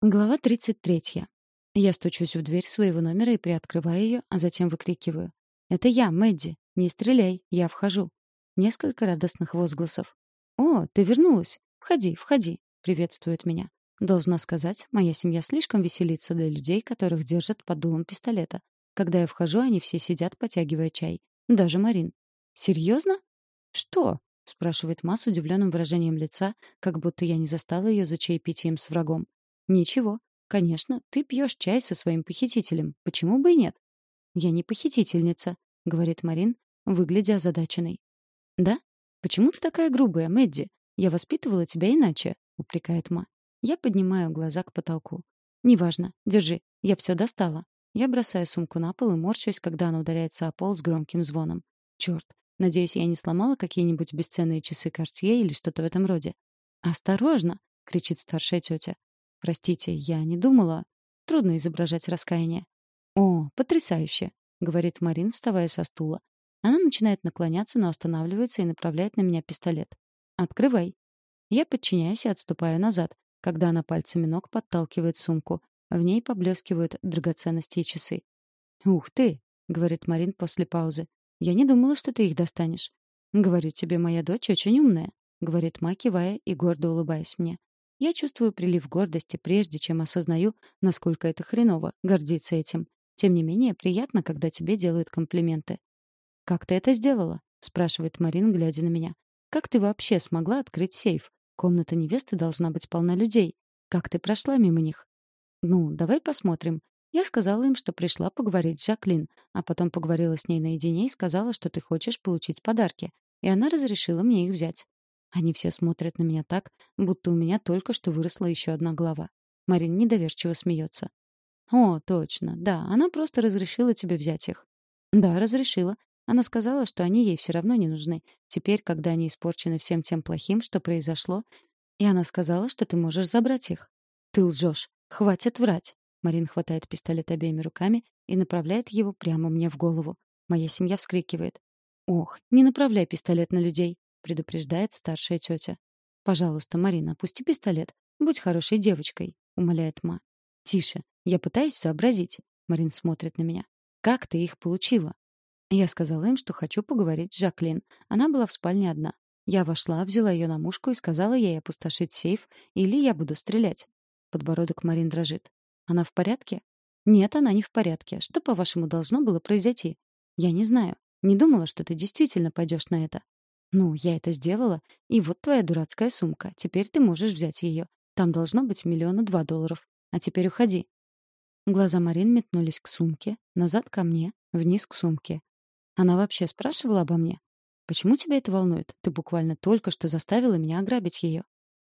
Глава 33. Я стучусь в дверь своего номера и приоткрываю ее, а затем выкрикиваю. «Это я, Мэдди. Не стреляй, я вхожу». Несколько радостных возгласов. «О, ты вернулась. Входи, входи», — приветствует меня. Должна сказать, моя семья слишком веселится для людей, которых держат под дулом пистолета. Когда я вхожу, они все сидят, потягивая чай. Даже Марин. «Серьезно?» «Что?» — спрашивает Ма с удивленным выражением лица, как будто я не застала ее за чаепитием с врагом. Ничего. Конечно, ты пьешь чай со своим похитителем. Почему бы и нет? Я не похитительница, говорит Марин, выглядя озадаченной. Да? Почему ты такая грубая, Мэдди? Я воспитывала тебя иначе, упрекает Ма. Я поднимаю глаза к потолку. Неважно. Держи. Я все достала. Я бросаю сумку на пол и морщусь, когда она ударяется о пол с громким звоном. Черт. Надеюсь, я не сломала какие-нибудь бесценные часы Cartier или что-то в этом роде. «Осторожно!» — кричит старшая тетя. Простите, я не думала. Трудно изображать раскаяние. О, потрясающе, говорит Марин, вставая со стула. Она начинает наклоняться, но останавливается и направляет на меня пистолет. Открывай. Я подчиняюсь и отступаю назад, когда она пальцами ног подталкивает сумку. В ней поблескивают драгоценности и часы. «Ух ты!» — говорит Марин после паузы. «Я не думала, что ты их достанешь». «Говорю тебе, моя дочь очень умная», — говорит Ма, кивая и гордо улыбаясь мне. Я чувствую прилив гордости, прежде чем осознаю, насколько это хреново гордиться этим. Тем не менее, приятно, когда тебе делают комплименты. «Как ты это сделала?» — спрашивает Марин, глядя на меня. «Как ты вообще смогла открыть сейф? Комната невесты должна быть полна людей. Как ты прошла мимо них?» «Ну, давай посмотрим». Я сказала им, что пришла поговорить с Жаклин, а потом поговорила с ней наедине и сказала, что ты хочешь получить подарки. И она разрешила мне их взять. Они все смотрят на меня так, будто у меня только что выросла еще одна голова. Марин недоверчиво смеется. «О, точно. Да, она просто разрешила тебе взять их». «Да, разрешила. Она сказала, что они ей все равно не нужны. Теперь, когда они испорчены всем тем плохим, что произошло, и она сказала, что ты можешь забрать их». «Ты лжешь. Хватит врать». Марин хватает пистолет обеими руками и направляет его прямо мне в голову. Моя семья вскрикивает. «Ох, не направляй пистолет на людей предупреждает старшая тетя. «Пожалуйста, Марина, опусти пистолет. Будь хорошей девочкой», — умоляет Ма. «Тише. Я пытаюсь сообразить». Марин смотрит на меня. «Как ты их получила?» Я сказала им, что хочу поговорить с Жаклин. Она была в спальне одна. Я вошла, взяла ее на мушку и сказала ей опустошить сейф, или я буду стрелять. Подбородок Марин дрожит. «Она в порядке?» «Нет, она не в порядке. Что, по-вашему, должно было произойти?» «Я не знаю. Не думала, что ты действительно пойдешь на это. «Ну, я это сделала, и вот твоя дурацкая сумка. Теперь ты можешь взять ее. Там должно быть миллиона два долларов. А теперь уходи». Глаза Марин метнулись к сумке, назад ко мне, вниз к сумке. Она вообще спрашивала обо мне? «Почему тебя это волнует? Ты буквально только что заставила меня ограбить ее».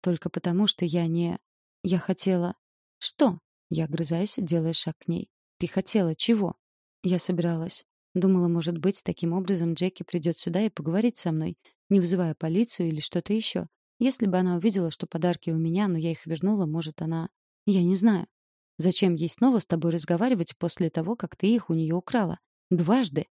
«Только потому, что я не... Я хотела...» «Что?» Я огрызаюсь, делая шаг к ней. «Ты хотела чего?» Я собиралась. Думала, может быть, таким образом Джеки придет сюда и поговорит со мной, не вызывая полицию или что-то еще. Если бы она увидела, что подарки у меня, но я их вернула, может, она... Я не знаю. Зачем ей снова с тобой разговаривать после того, как ты их у нее украла? Дважды.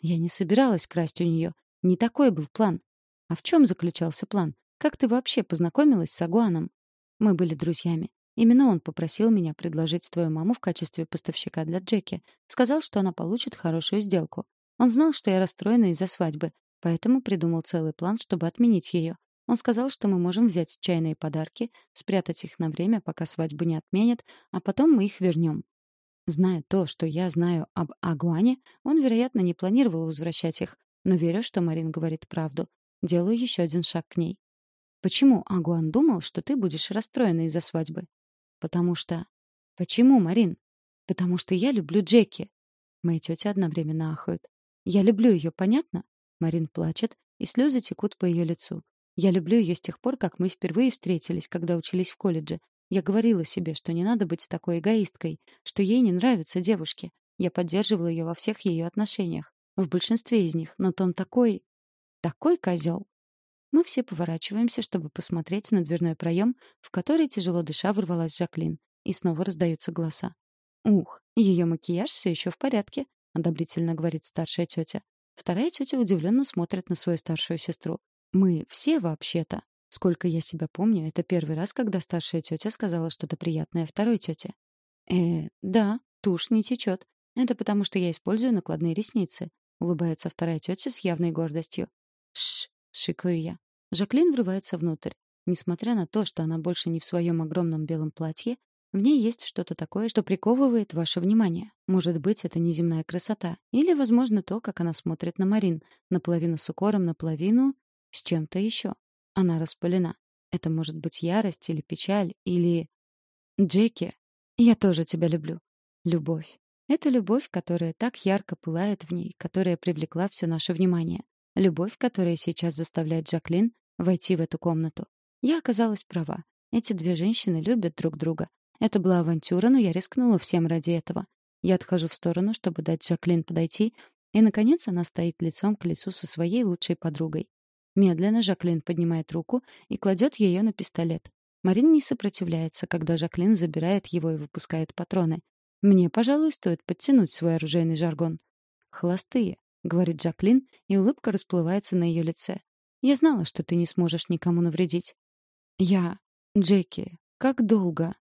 Я не собиралась красть у нее. Не такой был план. А в чем заключался план? Как ты вообще познакомилась с Агуаном? Мы были друзьями. Именно он попросил меня предложить твою маму в качестве поставщика для Джеки. Сказал, что она получит хорошую сделку. Он знал, что я расстроена из-за свадьбы, поэтому придумал целый план, чтобы отменить ее. Он сказал, что мы можем взять чайные подарки, спрятать их на время, пока свадьбу не отменят, а потом мы их вернем. Зная то, что я знаю об Агуане, он, вероятно, не планировал возвращать их, но верю, что Марин говорит правду. Делаю еще один шаг к ней. Почему Агуан думал, что ты будешь расстроена из-за свадьбы? Потому что... Почему, Марин? Потому что я люблю Джеки. Мои тети одновременно ахают. Я люблю ее, понятно? Марин плачет, и слезы текут по ее лицу. Я люблю ее с тех пор, как мы впервые встретились, когда учились в колледже. Я говорила себе, что не надо быть такой эгоисткой, что ей не нравятся девушки. Я поддерживала ее во всех ее отношениях, в большинстве из них, но Том такой... такой козел. Мы все поворачиваемся, чтобы посмотреть на дверной проем, в который тяжело дыша ворвалась Жаклин. И снова раздаются голоса. «Ух, ее макияж все еще в порядке», — одобрительно говорит старшая тетя. Вторая тетя удивленно смотрит на свою старшую сестру. «Мы все вообще-то». Сколько я себя помню, это первый раз, когда старшая тетя сказала что-то приятное второй тете. «Э, да, тушь не течет. Это потому, что я использую накладные ресницы», — улыбается вторая тетя с явной гордостью. «Шш!» — шикаю я. Жаклин врывается внутрь. Несмотря на то, что она больше не в своем огромном белом платье, в ней есть что-то такое, что приковывает ваше внимание. Может быть, это неземная красота. Или, возможно, то, как она смотрит на Марин. Наполовину с укором, наполовину с чем-то еще. Она распылена. Это может быть ярость или печаль, или... Джеки, я тоже тебя люблю. Любовь. Это любовь, которая так ярко пылает в ней, которая привлекла все наше внимание. Любовь, которая сейчас заставляет Джаклин войти в эту комнату. Я оказалась права. Эти две женщины любят друг друга. Это была авантюра, но я рискнула всем ради этого. Я отхожу в сторону, чтобы дать Жаклин подойти, и, наконец, она стоит лицом к лицу со своей лучшей подругой. Медленно Жаклин поднимает руку и кладет ее на пистолет. Марин не сопротивляется, когда Жаклин забирает его и выпускает патроны. Мне, пожалуй, стоит подтянуть свой оружейный жаргон. «Холостые», — говорит Жаклин, и улыбка расплывается на ее лице. «Я знала, что ты не сможешь никому навредить». «Я... Джеки, как долго?»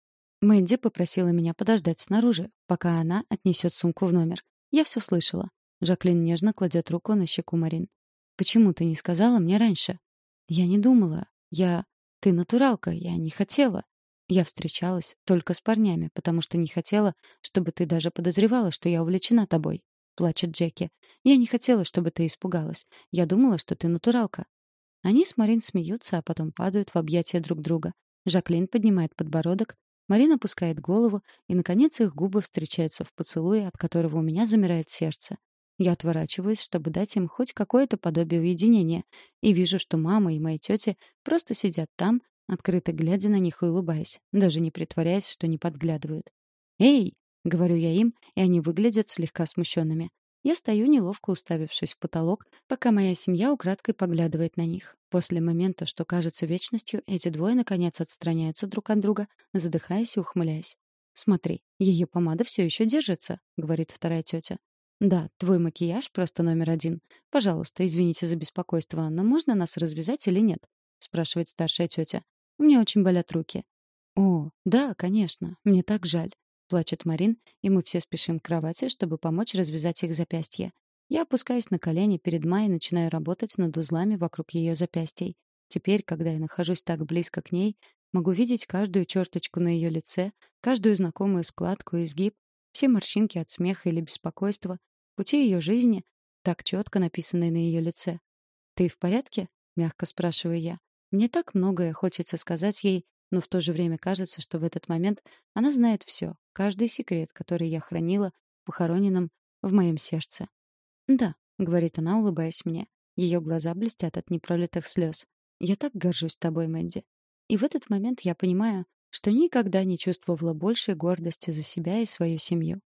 Мэдди попросила меня подождать снаружи, пока она отнесет сумку в номер. Я все слышала. Жаклин нежно кладет руку на щеку Марин. «Почему ты не сказала мне раньше?» «Я не думала. Я... Ты натуралка, я не хотела. Я встречалась только с парнями, потому что не хотела, чтобы ты даже подозревала, что я увлечена тобой», — плачет Джеки. «Я не хотела, чтобы ты испугалась. Я думала, что ты натуралка». Они с Марин смеются, а потом падают в объятия друг друга. Жаклин поднимает подбородок, Марина опускает голову, и, наконец, их губы встречаются в поцелуе, от которого у меня замирает сердце. Я отворачиваюсь, чтобы дать им хоть какое-то подобие уединения, и вижу, что мама и мои тети просто сидят там, открыто глядя на них и улыбаясь, даже не притворяясь, что не подглядывают. «Эй!» — говорю я им, и они выглядят слегка смущенными. Я стою, неловко уставившись в потолок, пока моя семья украдкой поглядывает на них. После момента, что кажется вечностью, эти двое, наконец, отстраняются друг от друга, задыхаясь и ухмыляясь. «Смотри, ее помада все еще держится», — говорит вторая тетя. «Да, твой макияж просто номер один. Пожалуйста, извините за беспокойство, но можно нас развязать или нет?» — спрашивает старшая тетя. «Мне очень болят руки». «О, да, конечно. Мне так жаль плачет Марин, и мы все спешим к кровати, чтобы помочь развязать их запястья. Я опускаюсь на колени перед Майей и начинаю работать над узлами вокруг ее запястий. Теперь, когда я нахожусь так близко к ней, могу видеть каждую черточку на ее лице, каждую знакомую складку и изгиб, все морщинки от смеха или беспокойства, пути ее жизни, так четко написанные на ее лице. «Ты в порядке?» — мягко спрашиваю я. Мне так многое хочется сказать ей, но в то же время кажется, что в этот момент она знает все, каждый секрет, который я хранила, похороненным в моем сердце. «Да», — говорит она, улыбаясь мне. Ее глаза блестят от непролитых слез. «Я так горжусь тобой, Мэнди». И в этот момент я понимаю, что никогда не чувствовала большей гордости за себя и свою семью.